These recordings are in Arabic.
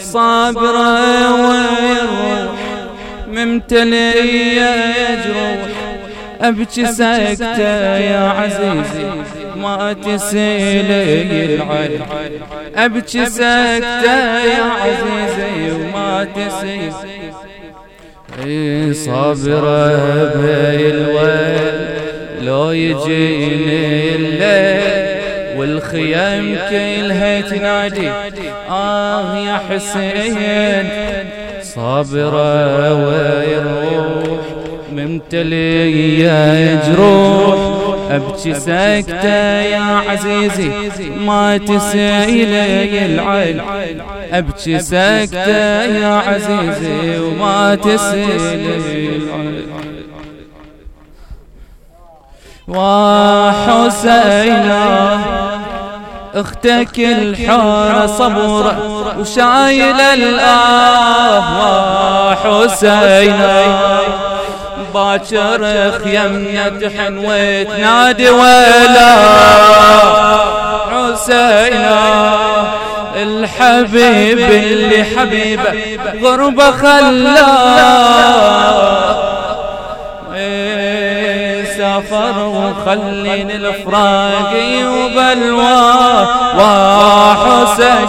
صابرة ويروح ممتلئة جروح أبكي سكتة يا عزيزي ما تسيلي العين أبكي سكتة يا عزيزي وما تسيلي صابرة بالويل لو يجيني الليل. والخيام كلها تنادي. آه يا حسين صابرة ويروح ممتلية جروح. أبكي ساكتة يا عزيزي ما تسيلي العين. أبكي ساكتة يا عزيزي وما تسيلي العين. وحسينا أختك الحارة صبورة وشايلة الآه حسينا. باكر خيمنا تحن وتنادي ولا حسينا. الحبيب اللي حبيبه غربة خلاه سافر وخليني الفراق وبلوى وحسين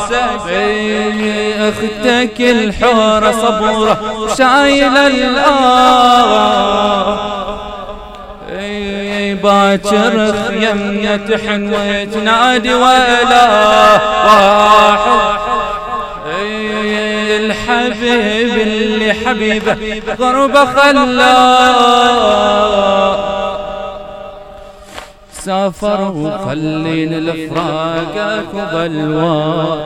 أختك الحورة صبورة. شايلة الآه باكر يمنا تحن وتنادي ولا. الحبيب اللي حبيبه غربه خلاه. سافر وخلين الفراقك وبلوى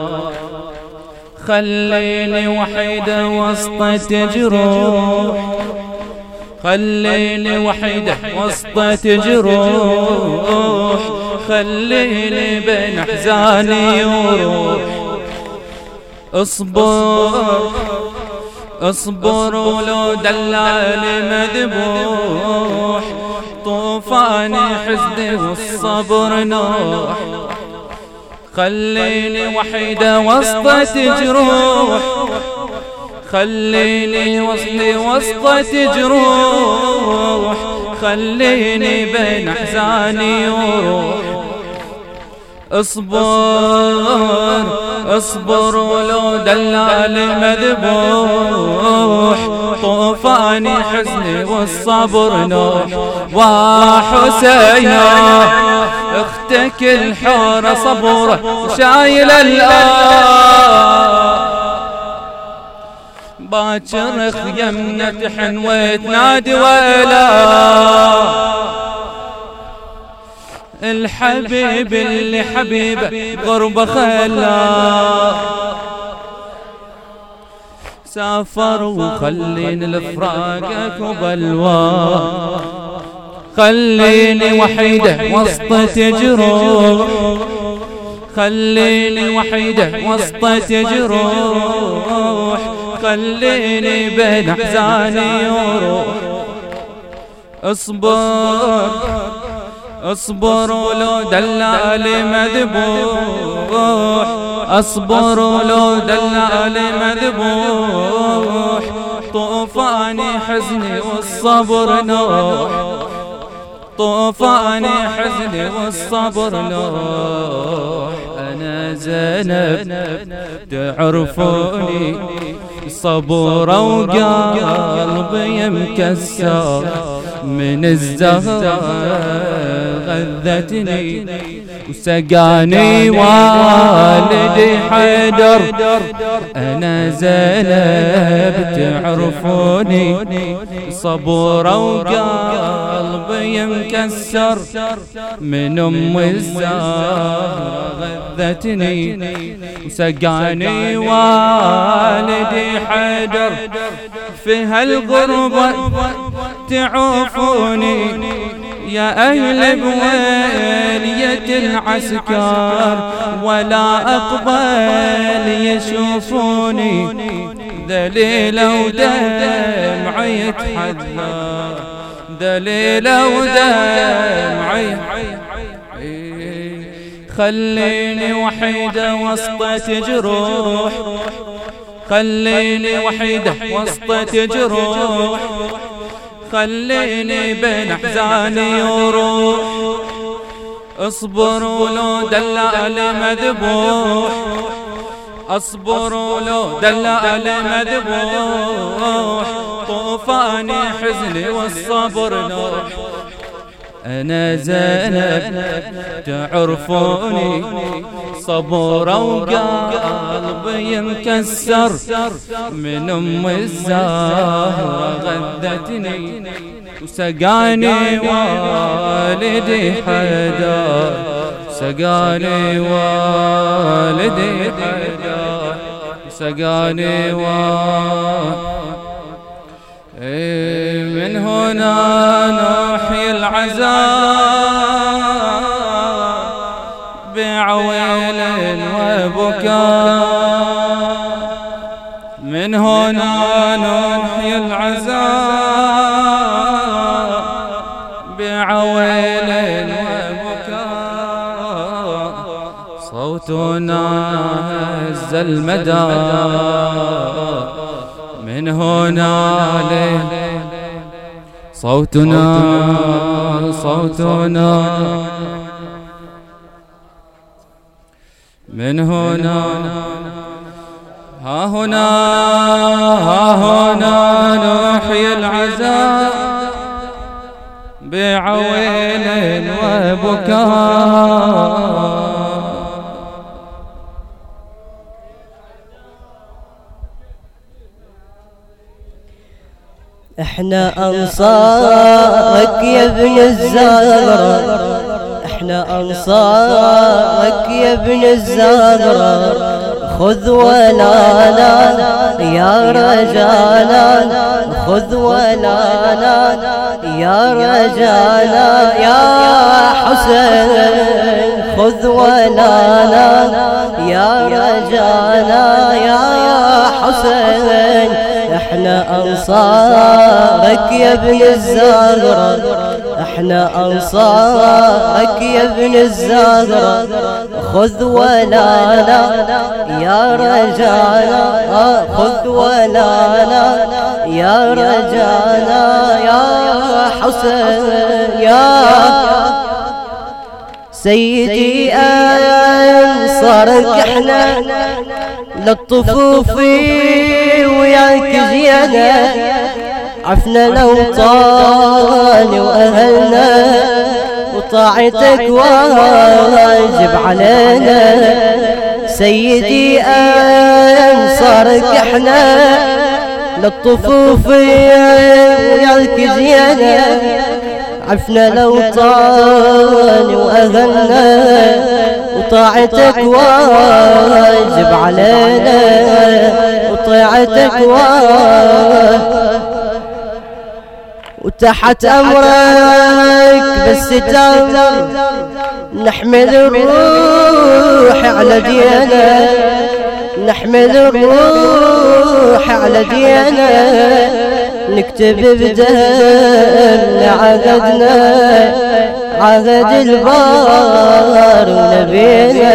خليني وحيدة وسط تجروح. خليني وحيدة وسط تجروح. خليني بين احزاني وروح اصبر اصبر ولو دلالي مذبوح. طوفاني حزني والصبر نوح خليني وحيدة وسط جروح. خليني وصلي وسط جروح. خليني بين أحزاني وروح. اصبر اصبر ولو دلال مذبوح. طوفاني حزني والصبر نوح وحسينا أختك الحورة صبورة شايل الآن باكر خيمنا تحن وتنادي ولا الحبيب اللي حبيبه غربة خلا. سافر وخليني لفراقك وبلوى. خليني وحيدة وسط تجروح خليني وحيدة وسط تجروح خليني بين أحزاني وروح اصبر. اصبر ولو دلالي مذبوح اصبر ولو دلالي مذبوح طوفاني حزني والصبر نوح. طوفاني حزني والصبر نوح. أنا زينب تعرفوني صبورة وقلبي مكسر. من الزهر غذتني وسقاني والدي حيدر. أنا زينب تعرفوني صبورة وقلبي مكسر من أم الزهر غذتني وسقاني والدي حيدر. في هالغربة تعوفوني يا أهل بوالية العسكر ولا أقبل يشوفوني. ذليلة ودمعي يتحذر. ذليلة ودمعي خليني وحيدة وسط جروح خليني وحيدة وسط جروح خليني بين أحزاني وروح. اصبر لو دلال مذبوح. اصبر لو دلال مذبوح. طوفاني حزني والصبر نوح. أنا زينب تعرفوني صبورة وقلبي مكسر من أم الزهرة غدتني وسقاني والدي حيدر سقاني والدي حيدر سقاني والدي إيه، من هنا نحيي العزاء بعويل وبكاء. من هنا نحيي العزاء بعويل وبكاء. صوتنا هز المدى من هنا صوتنا صوتنا. من هنا؟ ها هنا ها هنا نحيي العزاء بعويل وبكاء. إحنا أنصارك يا ابن الزهرة إحنا أنصارك يا ابن الزهرة خذ ولانا يا رجالا خذ ولانا يا رجالا يا حسين خذ ولانا يا رجالا يا حسين إحنا انصارك يا ابن الزهرة. إحنا انصارك يا ابن الزهرة. خذ ولانا يا رجانا خذ ولانا يا رجانا يا حسين يا سيدي انصارك إحنا للطفوف وياك زينة عفنا لو طال وأهلنا وطاعتك واجب علينا. سيدي أنصارك إحنا للطفوف وياك زينة عفنا لو طال وأهلنا وطاعتك واجب علينا. وطاعتك واجب. وتحت أمرك بس تأمر نحمل الروح على دينا نحمل الروح على دينا نكتب بدم عقدنا عهد البار ونبينا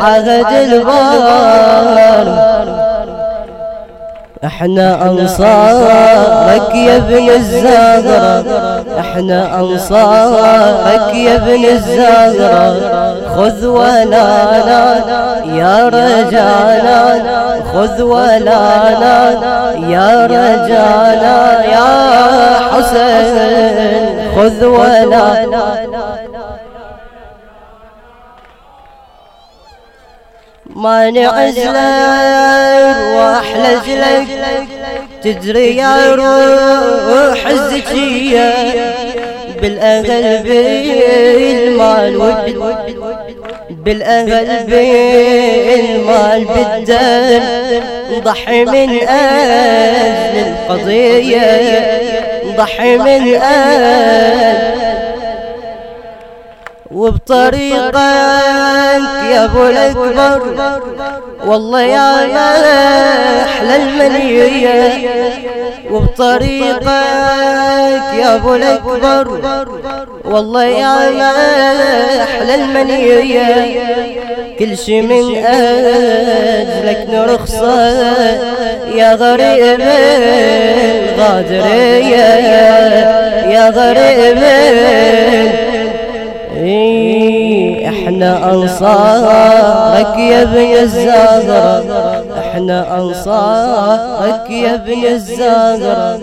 عهد البار. إحنا أنصارك يا ابن الزهرة إحنا أنصارك يا ابن الزهرة. خذ ولانا يا رجانا خذ ولانا يا رجانا يا حسين خذ ولا ما نعزلك وأحلى جلك تدري يا روح الزكية بالاهل بالمال بالاهل بالمال بالدم ضحي من أجل القضية ضحي من آل وبطريقك يا أبو الأكبر والله يا أحلى المنية. وبطريقك يا أبو الأكبر. والله يا ما أحلى المنية. كل شي من أجلك نرخصة. يا غريب الغادريه يا غريب إحنا أنصارك يا ابن الزهرة إحنا أنصارك يا ابن الزهرة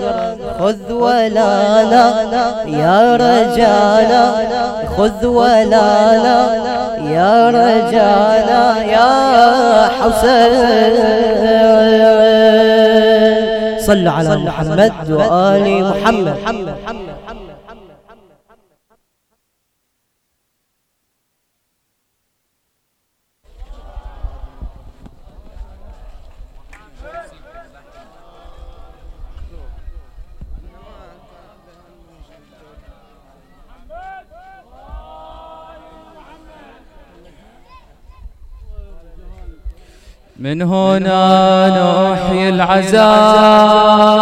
خذ ولانا يا رجانا. خذ ولانا يا رجانا يا حسين صلوا على محمد وآل محمد. من هنا نحيي العزاء.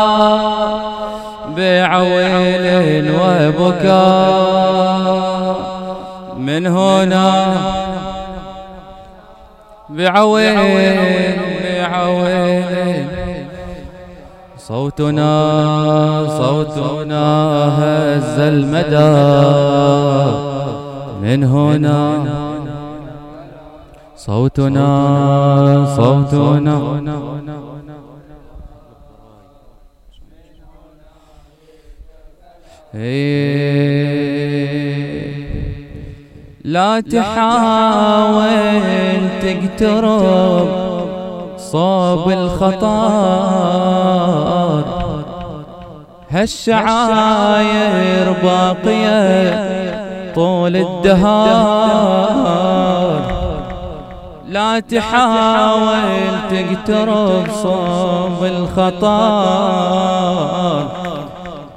بعويل وبكاء. من هنا بعويل بعويل صوتنا صوتنا هز المدى. من هنا صوتنا صوتنا. لا تحاول تقترب صوب الخطار هالشعاير باقية طول الدهار. لا تحاول تقترب صوب الخطار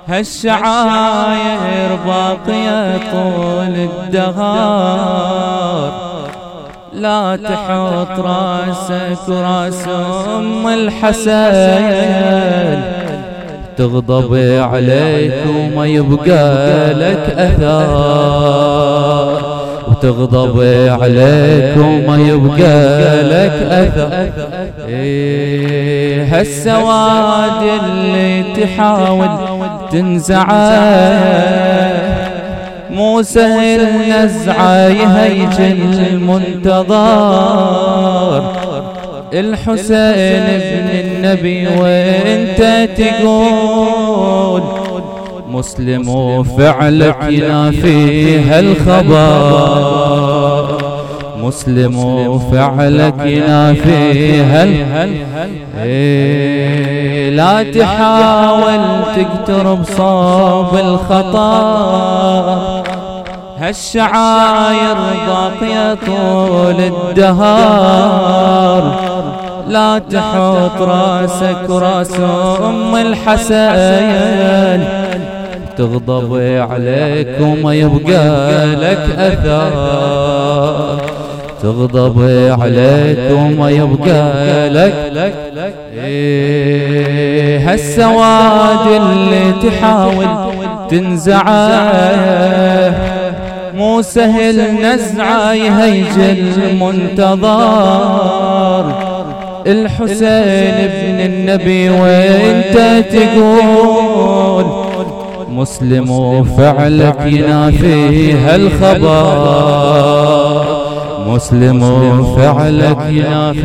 هالشعاير باقية طول الدهار لا تحط راسك وراس أم الحسن تغضب عليك وما يبقى لك أثار. وتغضب عليك وما يبقى لك أثر. إيه هالسواد اللي تحاول تنزعه. مو سهل نزعه يهيج المنتظر. الحسين ابن النبي وانت تقول مسلم وفعلك ينافي هالخبر مسلم وفعلك ينافي هل إيه لا تحاول تقترب صوب الخطر هالشعاير باقية طول الدهار. لا تحط راسك راس أم الحسين تغضب عليك وما يبقى لك أثر. تغضب عليك وما يبقى لك إيه هالسواد اللي تحاول تنزعه. مو سهل نزعه يهيج المنتظر. الحسين ابن النبي وانت تقول؟ مسلم وفعلك ينافي هالخبر مسلم وفعلك ينافي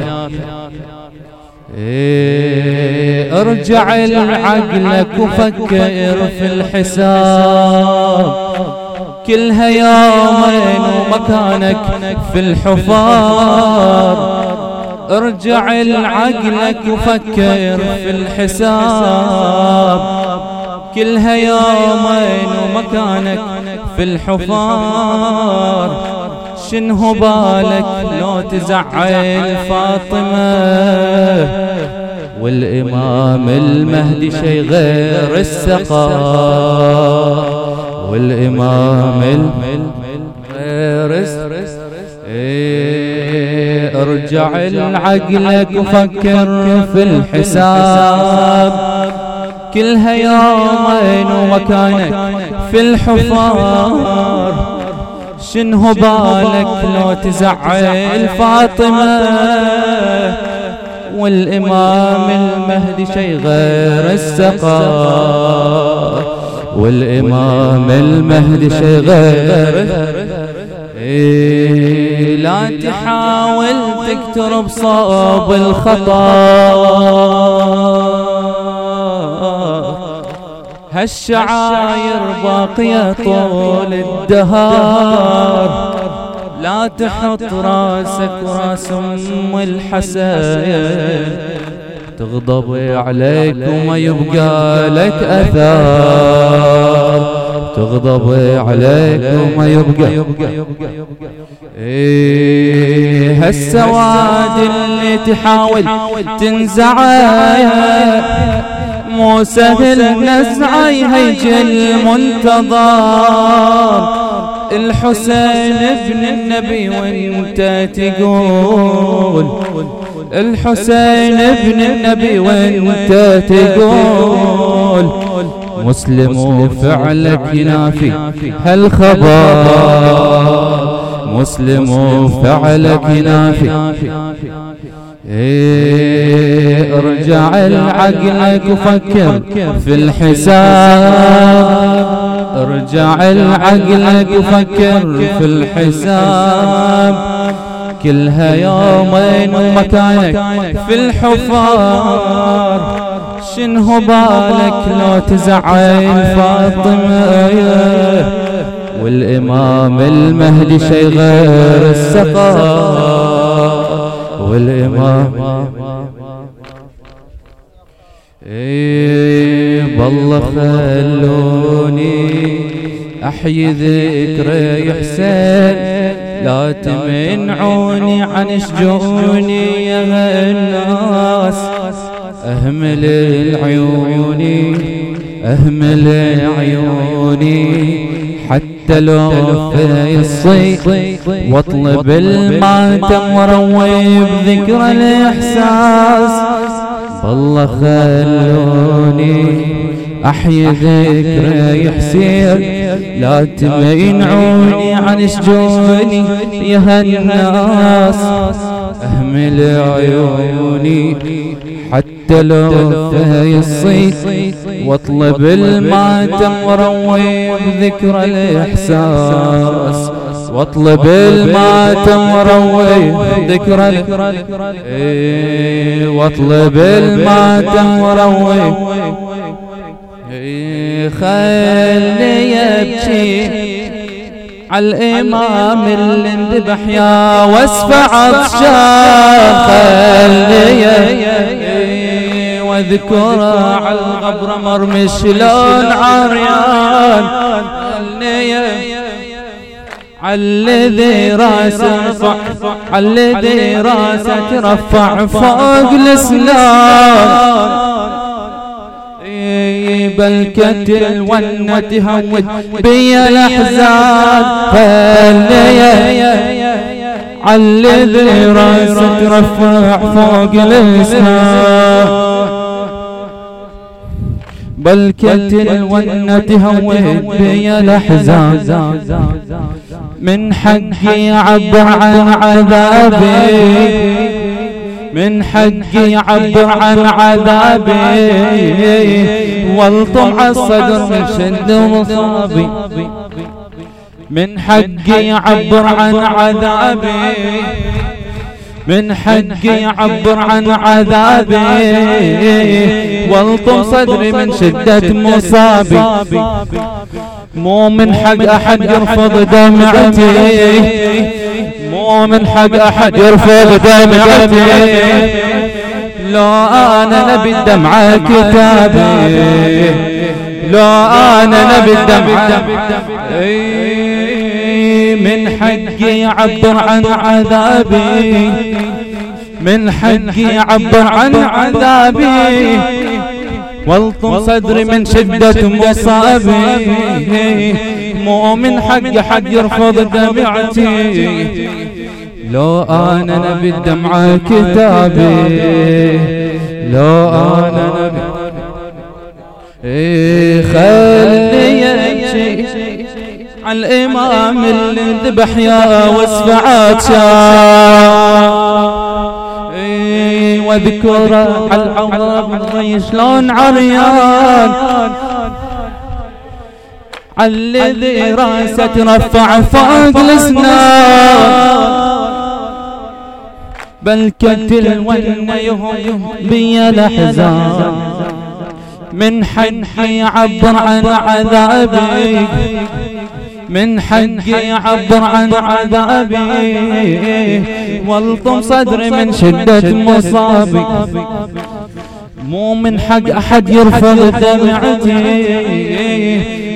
إيه ارجع لعقلك وفكر في الحساب. كلها يومين ومكانك في الحفار ارجع لعقلك وفكر في الحساب. كلها يومين ومكانك في الحفار. شنه بالك لو تزعل فاطمة؟ والإمام المهدي شي غير السقا والإمام غير إيه أرجع لعقلك وفكر في الحساب. كلها يومين ومكانك في الحفار. شنو بالك لو تزعل فاطمة والإمام المهدي شي غير السقا والإمام المهدي شي غير إيه لا تحاول تكتر بصوب الخطا هالشعاير باقية طول الدهار. لا تحط راسك راس أم الحسن تغضب عليك وما يبقى لك اثار تغضب عليك وما يبقى. إيه هالسواد اللي تحاول تنزعه مو سهل نزعي هيج المنتظر. الحسين ابن النبي وانت تقول. الحسين ابن النبي وانت تقول. مسلم فعلك ينافي. هالخبر. مسلم فعلك ينافي. إيه ارجع العقلك وفكر في الحساب. ارجع العقلك وفكر في الحساب. كلها يومين ومكانك في الحفار. شنو بالك لو تزعل فاطمة؟ والإمام المهدي شي غير السقا والإمام إيه بالله خلوني أحيي ذكرى حسين لا تمنعوني عن شجوني يا الناس أهمل العيوني أهمل عيوني لو في الصيف واطلب الماتم وروي بذكرى الإحساس. بالله خلوني أحيي ذكرى حسين لا تمينعوني عن شجوني يا هالناس. أهمل عيوني حتى لو في الصيف وأطلب الماتم وروي بذكرى الإحساس. وأطلب الماتم وروي ذكرى إيه وأطلب الماتم وروي خلي يبكي عالإمام اللي انذبح يا واسفع عطشان. خلي واذكر على الغبر مرمي شلون عريان. عالذي راسه رفع عالذي راسه ترفع فوق الإسلام. بالكتل ون تهود بي الاحزان خلي عالذي راسه ترفع فوق الاسلام بل كتل ون تهود بي الاحزان من حقي عبر عن عذابي. من حقي يعبر عن عذابي. والطم الصدر من شد مصابي. من حقي يعبر عن عذابي. من حقي يعبر عن عذابي. والطم صدري من شدة مصابي. مو من حق أحد يرفض دمعتي مو من حق أحد يرفض دمعتي لو أنا نبي الدمعة كتابي. لو أنا نبي الدمعة من حقي يعبر عن عذابي. من حقي يعبر عن عذابي. والطم صدري من شدة مصابي. مو من حق حد يرفض دمعتي. لو أنا نبي الدمعة كتابي. لو أنا نبي. إيه خلي يبكي على الإمام اللي ذبح يا وسفعات إيه واذكره على العظام شلون عريان؟ الذي رأسه ترفع فوق الاسنان بل كتل ونيهم بي الاحزان من حقي عبر عن عذابي. من حقي عبر عن عذابي. والطم صدري من شدة مصابي. مو من حق أحد يرفض دمعتي.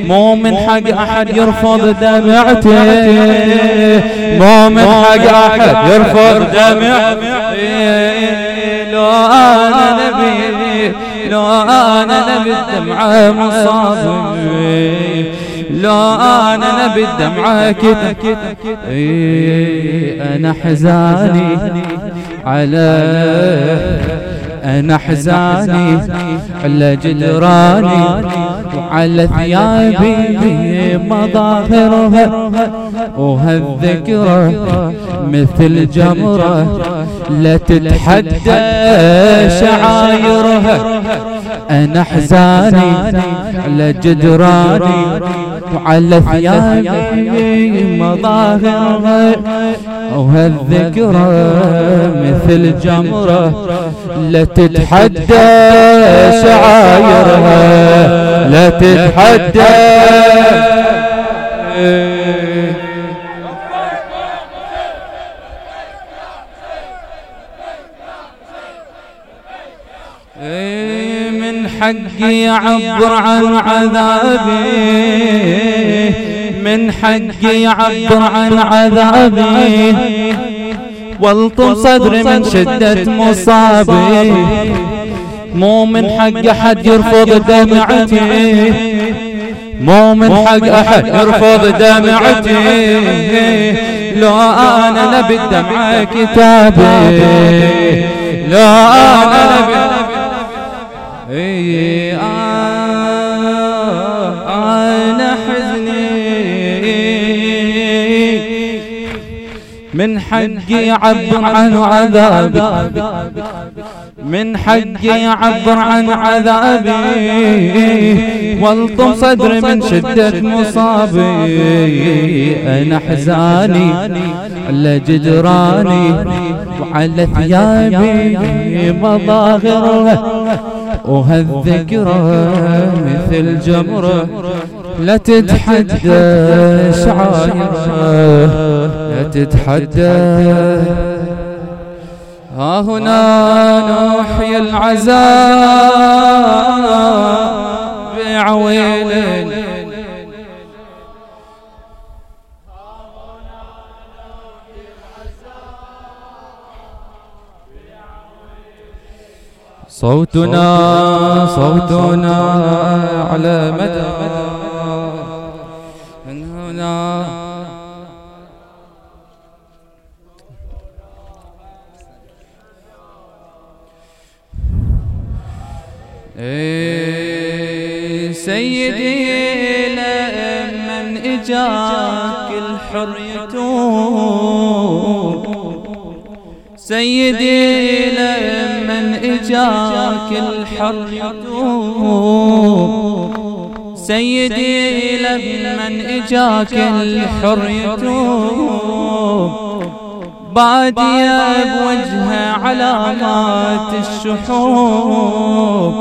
مو من حق أحد يرفض دمعتي. مو من حق أحد يرفض دمعتي. لو أنا نبي لو أنا نبي الدمعة مصابي. لو أنا نبي الدمعة كده. أنا حزاني. على أنا حزاني. على جدراني. وعلى ثيابي مظاهرها. وهالذكرى مثل جمرة لا تتحدى شعايرها. أنا حزاني على جدراني وعلى ثيابي مظاهرها وهالذكرى مثل جمرة لا تتحدى شعايرها لا تتحدى. من حقي يعبر عن عذابي. من حقي يعبر عن عذابي. والطم صدري من شدة مصابي. مو من حق أحد يرفض دمعتي. مو من حق أحد يرفض دمعتي. لو أنا نبي الدمعة كتابي. لو أنا نبي إيه أنا حزني من حقي يعبر عن عذابي. من حقي يعبر عن عذابي. والطم صدري من شدة مصابي. أنا حزاني على جدراني. وعلى ثيابي مظاهرها وهالذكرى مثل جمرة لا تتحدى شعائرها لا تتحدى. ها هنا نحيي العذاب بعويل صوتنا صوتنا على مدى. من هنا. إيه سيدي لمن إجاك الحر يتوب. سيدي لمن إجاك الحر يتوب. سيدي لمن إجاك الحر يتوب. بادية بوجهه علامات الشحوب.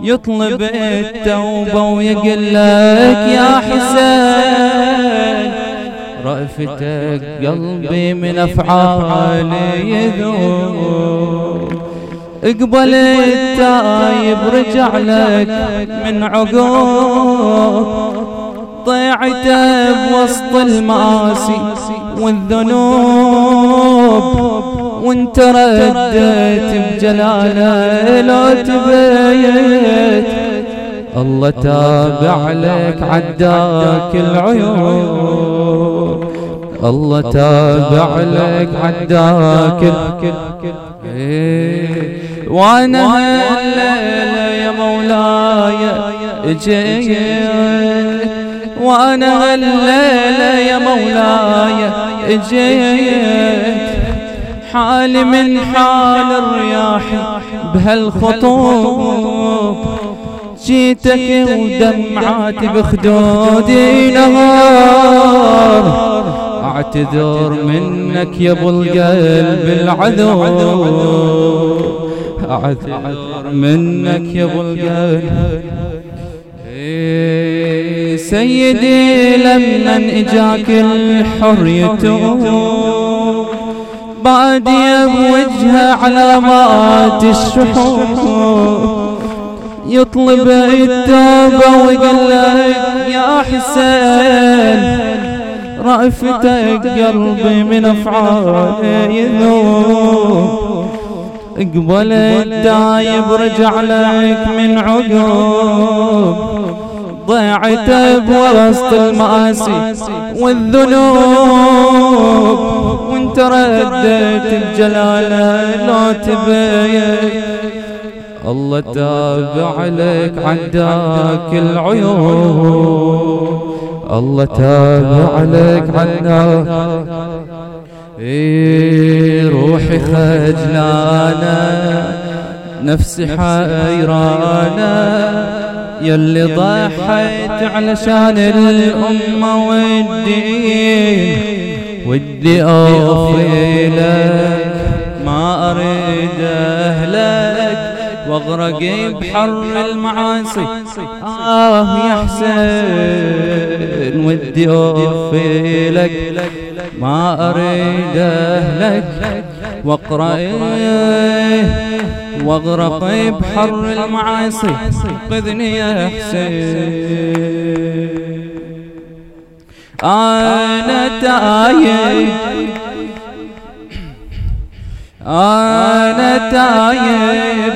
يطلب التوبة ويقول لك يا حسين رأفتك قلبي من أفعالي يذوب. اقبل التايب رجع لك من عقوب ضيعته بوسط المآسي والذنوب وانت رديت بجلالة لو تبيت. الله تابع لك عداك العيوب. الله تابع لك عداك وأنا هالليلة يا مولاي اجيت. وأنا هالليلة يا مولاي اجيت. حالي من حال الرياح بهالخطوب. جيتك ودمعاتي بخدودي نهار. أعتذر منك يا ابو القلب العذور. اعتذر منك يا ابو القلب إيه سيدي لمن إجاك الحر يتوب. بعد وجهه علامات الشحوب. يطلب التوبة ويقول يا حسين رأفتك قلبي من أفعال يذوب. اقبل الدايب رجع لك من عقوب ضيعت بوسط المآسي والذنوب. وانت رديت الجلالة لو تبين. الله تاب عليك عداك العيوب. الله تاب عليك عنا إيه روحي خجلانة نفسي حيرانة يلي ضحيت علشان الأمة والدين. ودي أوفي لك ما أريد أهلك. واغرق بحر المعاصي. آه يا حسين ودي أوفي لك. ما أريد أهلك واقرأ واغرق بحر المعاصي. انقذني يا حسين. أنا تايب أنا تايب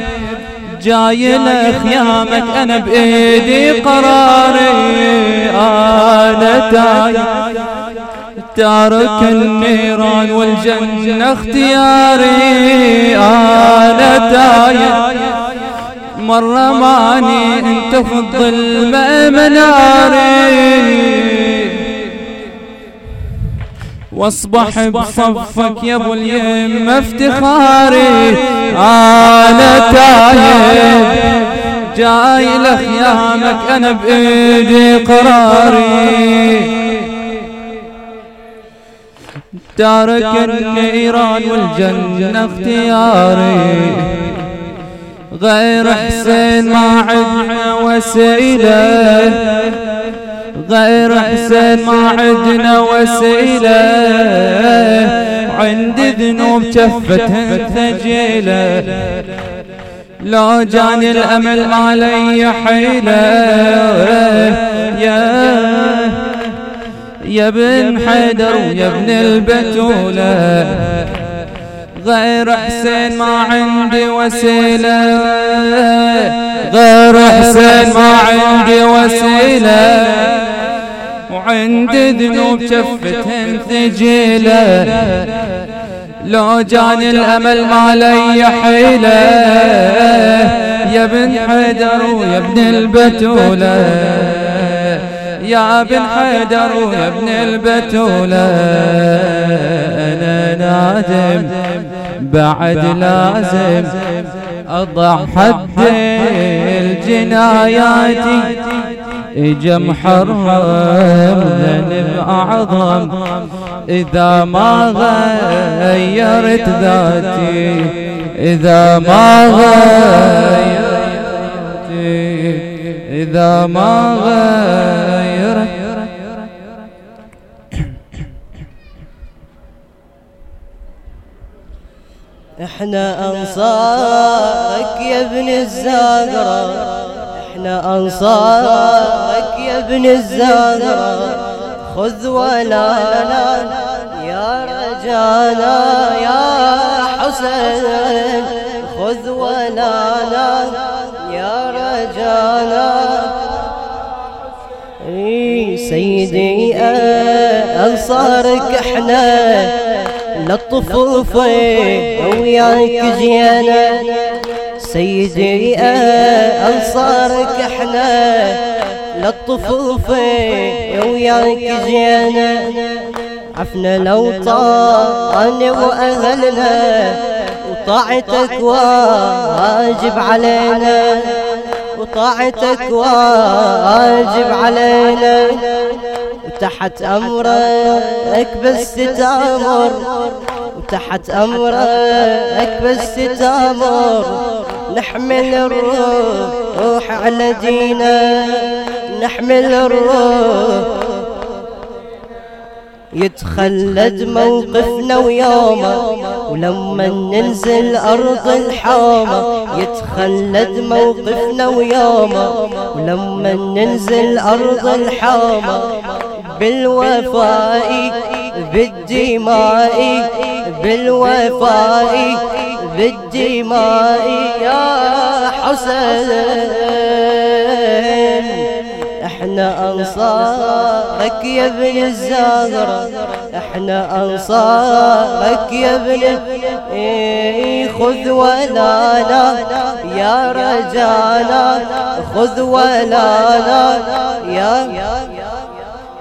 جاي لخيامك أنا بإيدي قراري أنا تايب تارك النيران والجنة اختياري أنا تايب مرة ماني انت في الظلمة مناري واصبح بصفك يا ابو اليم افتخاري. أنا تايب جاي لخيامك أنا بإيدي قراري. تارك النيران والجنة اختياري. غير حسين ما عدنا وسيله غير حسين ما عدنا وسيلة. عندي ذنوب جفتها ثجيلة لو جاني الأمل ما لي حيلة. يا يا ابن حيدر ويا ابن البتولة. غير حسين ما عندي وسيلة. غير حسين ما عندي وسيلة. وعندي ذنوب شفتهن ثجيلة لو جاني الأمل ما لي حيلة يا ابن حيدر ويا ابن البتولة. يا ابن حيدر ويا ابن البتولة. أنا نادم بعد لازم أضع حد الجنايات. إجا محرم ذنب أعظم. إذا ما غيرت ذاتي إذا ما غيرت إذا ما غيرت. إحنا أنصارك يا ابن الزهرة. إحنا أنصارك يا ابن الزهرة خذ ولانا يا رجانا يا حسين. خذ ولانا يا رجانا. سيدي أنصارك إحنا للطفوفة وياك جينا. سيدي أنصارك إحنا للطفوف وياك جينا عفنا لو طاني وأهلنا وطاعتك واجب علينا. وطاعتك واجب علينا. وتحت أمرك بس تأمر وتحت أمرك بس تأمر نحمل الروح على دينا. نحمل الروح. يتخلد موقفنا ويومه ولما ننزل أرض الحومة يتخلد موقفنا ويومه ولما ننزل أرض الحومة بالوفاء بالدماء بالوفاء بالدماء يا حسين. إحنا أنصارك يا ابن الزهرة إحنا أنصارك يا ابن إيه خذ ولانا يا رجانا. خذ ولانا يا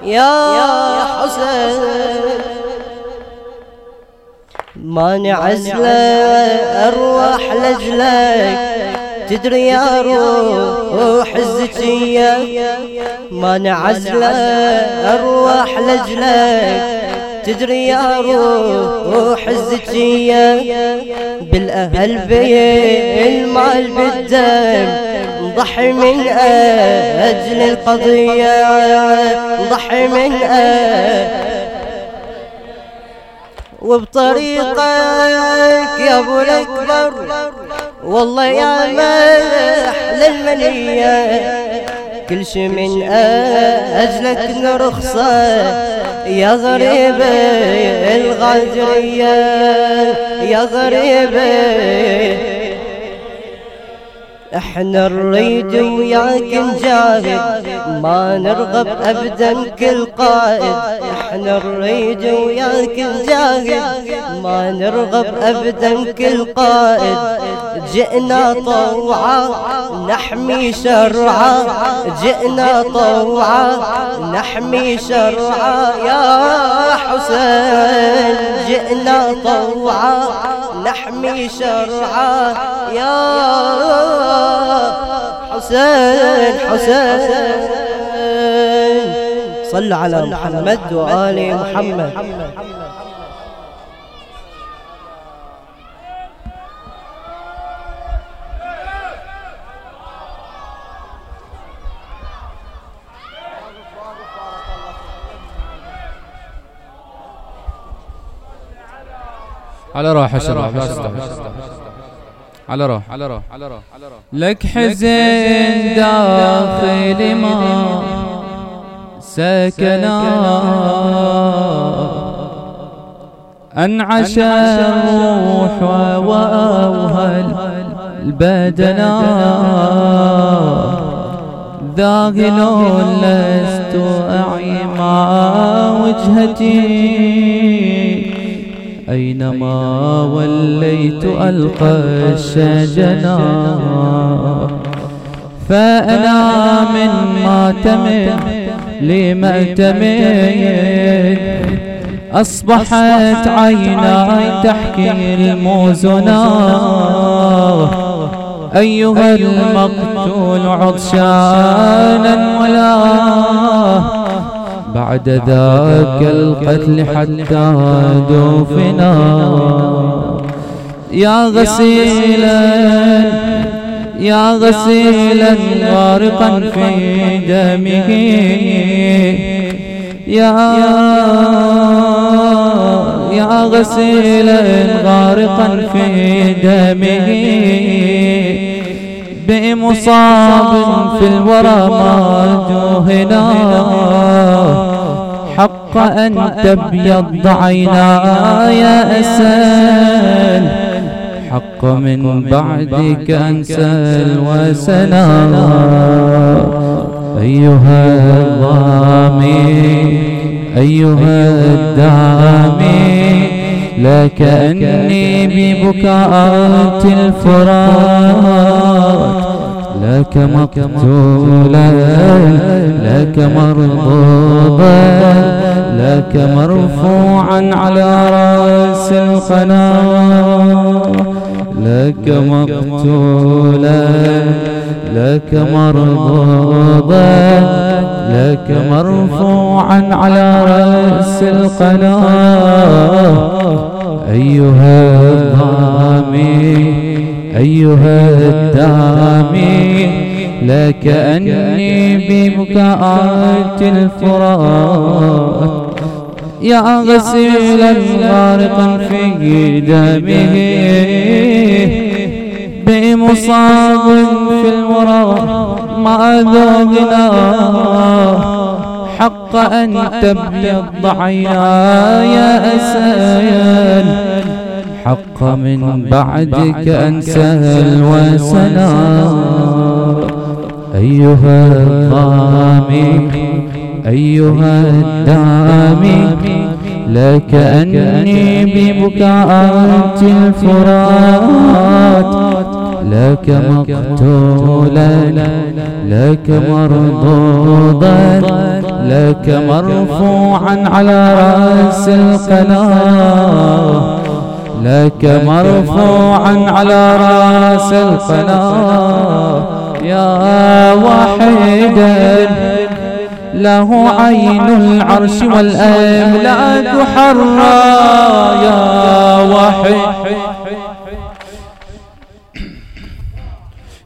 يا حسين. ما نعزل أرواح لجلك. تدري يا روح الزكية. ما نعزل أرواح لجلك. تدري يا روح الزكية. بالأهل بالمال بالدم. نضحي من أجل القضية. نضحي من أجل وبطريقك يا أبو الأكبر. والله يا محلى المنية كل شي من أجلك نرخصة يا غريبة الغادرية يا غريبة إحنا نريد وياك نجاهد ما نرغب ابدا كل قائد. إحنا نريد وياك نجاهد ما نرغب ابدا كل قائد. جئنا طوعا نحمي شرعا جئنا طوعا نحمي شرعا. يا حسين جئنا طوعا نحمي شرعا. يا حسين حسين. صل على محمد وآل محمد. على راحة شراح على راح على راح على راح لك حزن داخل ما سكنا أنعش الروح وأوهل البدنا ذاهل لست أعي مع وجهتي. أينما وليت ألقى الشجنا. فأنا من ماتم لمأتمين. أصبحت عيناي تحكي الموزنا أيها المقتول عطشانا ولا بعد ذاك القتل حتى دوفنا يا غسيلا يا غسيلا غارقا في دمه. يا يا غسيلا غارقا في دمه. بمصاب في الورى ما هنا حق أن تبيض عينا يا أسال حق من بعدك أنسى وسنا. أيها الضامي أيها الدامي. لك أني ببكاءات الفراق. لك مقتولا لك مرضوبا لك مرفوعا على رأس القناة. لك مقتولا لك مرضوبا لك مرفوعا على رأس القناة. أيها الضامي أيها الدامي لك أني ببكاءات الفرات يا غسيلا غارقا في دمه. بمصاب في الورى ما ذوقنا حق أن تبيض عيناي أسيان حق من بعدك أنسى الوسنا. أيها الضامي أيها الدامي لك أني ببكاءات الفرات. لك مقتولا لك مرضوضا لك مرفوعا على رأس القناه لك مرفوعا على رأس القناة يا واحدا له عين العرش والأملاك حرا يا واحد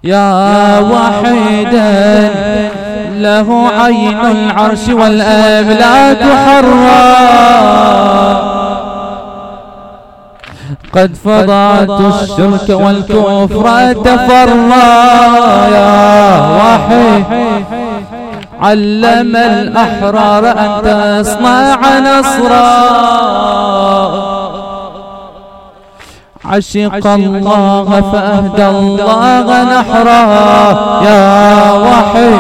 يا واحدا له عين العرش والأملاك حرا قد فضعت الشرك والكفر تفرى. يا وحي علم الأحرار أن تصنع نصرا. عشق الله فأهدى الله نحرا. يا وحي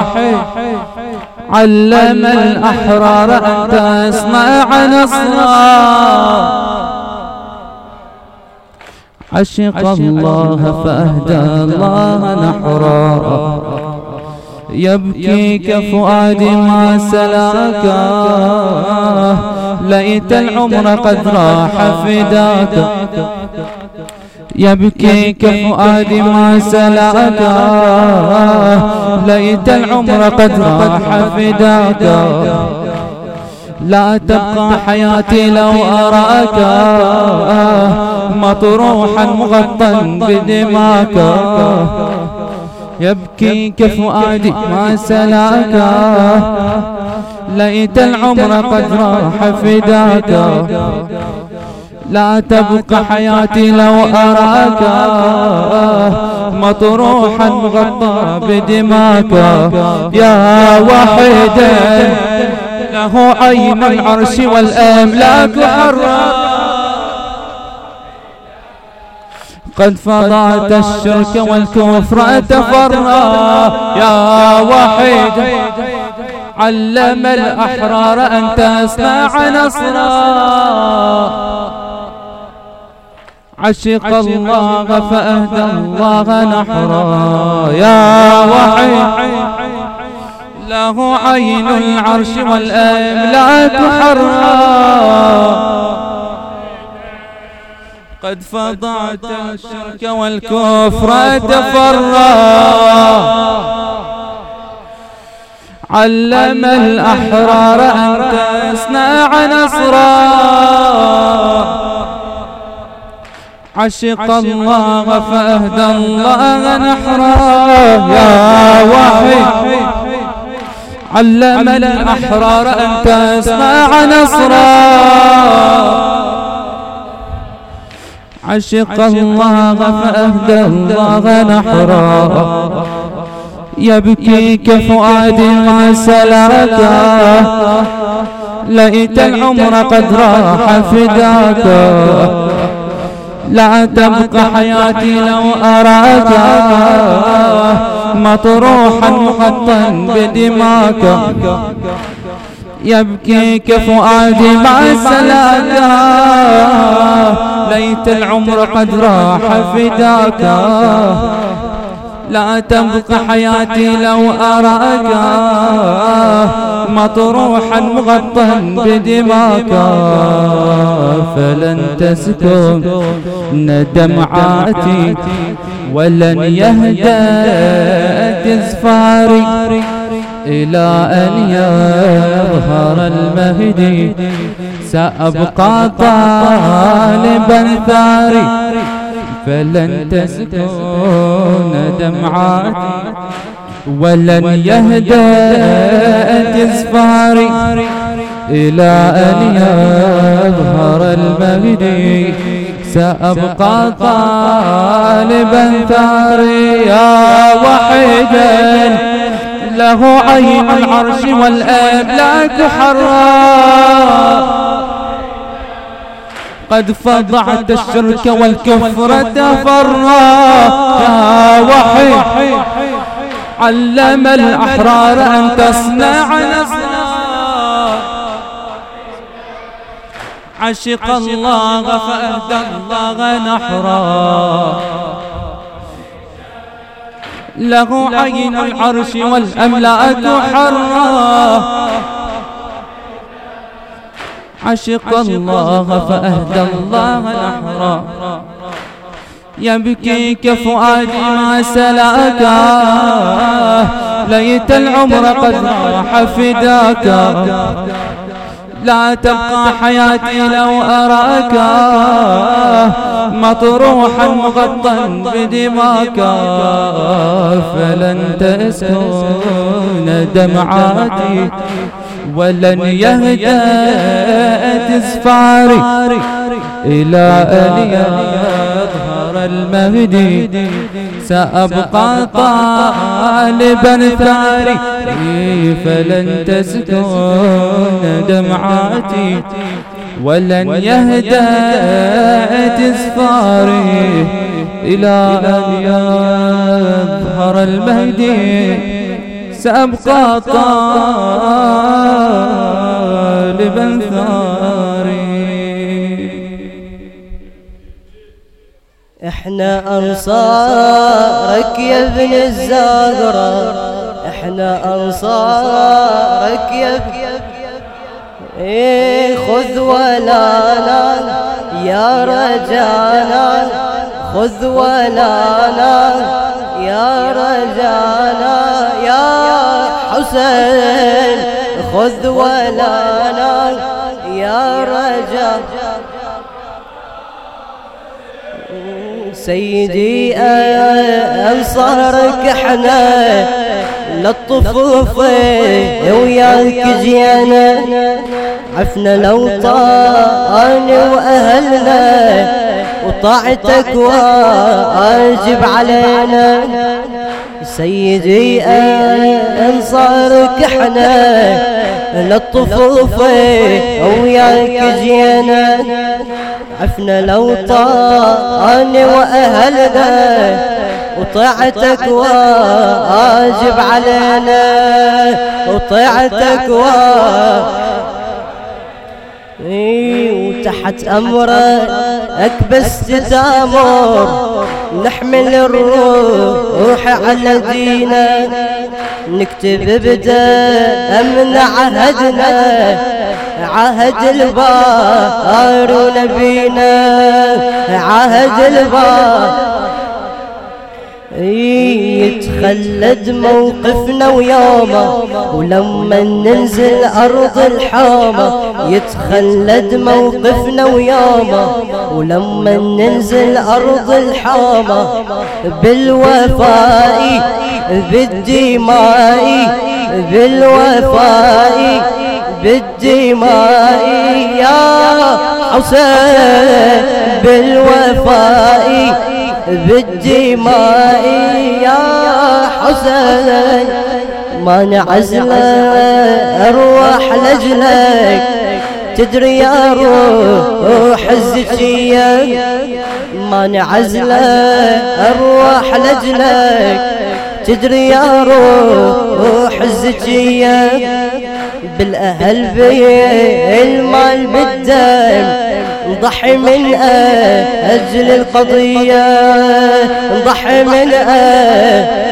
علم الأحرار أن تصنع نصرا عشق الله فأهدى الله نحرا. يبكيك فؤادي ما سلاكا ليت العمر قد راح فداك يبكيك فؤادي ما سلاكا ليت العمر قد راح فداك لا تبقى حياتي لو أراك. مطروحا مغطى بدماك. يبكيك فؤادي ما سلاك ليت العمر قد راح فداك لا تبقى حياتي لو أراك. مطروحا مغطى بدماك. يا وحيدا له عين العرش والأملاك حرام قد فضعت الشرك والكفر تفرى يا وحيد علم الأحرار أن تصنع نصرا. عشق الله فأهدى الله نحرا. يا وحيد له عين العرش والأملاك حرا. قد فضعت الشرك والكفر تفرى علم الأحرار أن تصنع نصرا. عشق الله فأهدى الله نحرا. يا وحي علم الأحرار أن تصنع نصرا. عشق الله فأهدى الله نحرا. يبكيك فؤادي ما سلاك. ليت العمر قد راح فداك لا تبقى حياتي لو أراك. مطروحا مغطى بدماك. يبكيك فؤادي مع سلاكا ليت العمر قد راح فداك. لا تبقى حياتي لو أراك مطروحا مغطى بدماك. فلن تسكن دمعاتي ولن يهدى تزفاري. إلى أن يظهر المهدي. سأبقى طالبا ثاري. فلن تسكن دمعاتي ولن يهدى تزفاري إلى أن يظهر المهدي سأبقى طالبا ثاري يا وحيدا له عين العرش والأملاك حرام قد فضعت الشرك والكفر تفرى. يا وحي علم الأحرار أن تصنع نصرا. عشق الله فأهدى الله نحرا. له عين العرش والأملاك حرا. عشق الله فأهدى الله نحرا يبكيك فؤادي ما سلاكا ليت العمر قد راح فداك. لا تبقى حياتي لو أراك. مطروحا مغطى بدماك. فلن تسكن دمعاتي. ولن يهدى تزفاري إلى أن يظهر المهدي. سأبقى طالبا ثاري. فلن تسكن دمعاتي. ولن يهدى تزفاري إلى أن يظهر المهدي. سأبقى طالبا ثاري. إحنا أنصارك يا ابن الزهرة. إحنا أنصارك يا ابن إيه خذ ولانا يا رجانا خذ ولانا يا رجانا يا حسين خذ ولانا يا رجانا سيدي أنصارك إحنا للطفوف وياك جينا. عفنا لو طاني وأهلنا وطاعتك وأجب علينا. سيدي أنصارك إحنا للطفوف وياك جينا. عفنا لو طاني وأهلنا وطاعتك وأجب علينا. وطاعتك واجب وتحت أمرك. بس تامر نحمل الروح على دينا نكتب بدأ عهدنا. عهد البار. ونبينا عهد البار. يتخلد موقفنا ويومه ولما ننزل أرض الحامة يتخلد موقفنا ويومه ولما ننزل أرض الحامة بالوفاء بالدماء بالوفاء بالدماء يا حسين بالوفاء. بالدماء يا حسين ما نعزل أرواح لجلك تدري يا روح الزكية ما نعزل أرواح لجلك تدري يا روح الزكية. بالأهل في المال بالدم ضحي من أجل القضية ضحي من أجل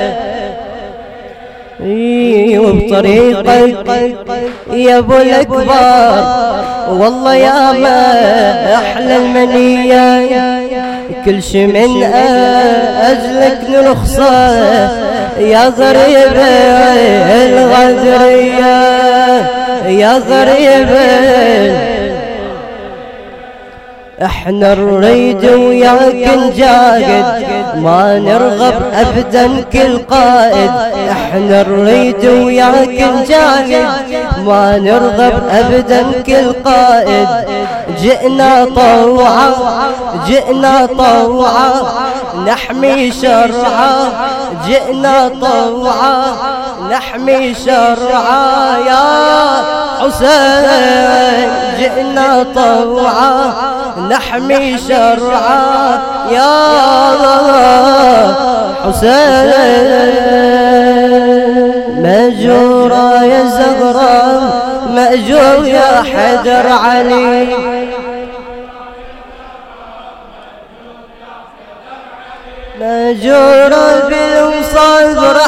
وبطريقك يا أبو الأكبر والله يا ما أحلى المنية كل شي من أجلك نرخصه يا الغدريه يا غريب. إحنا نريد وياك نجاهد ما نرغب ابدا كل قائد. إحنا نريد وياك نجاهد ما نرغب ابدا كل قائد. جئنا طوعا جئنا طوعا نحمي شرعا. جئنا طوعا نحمي شرعا. يا حسين جئنا طوعا نحمي شرعا. يا حسين مأجورة يا زغرة مأجور يا حدر علي. د جوړ بل صبر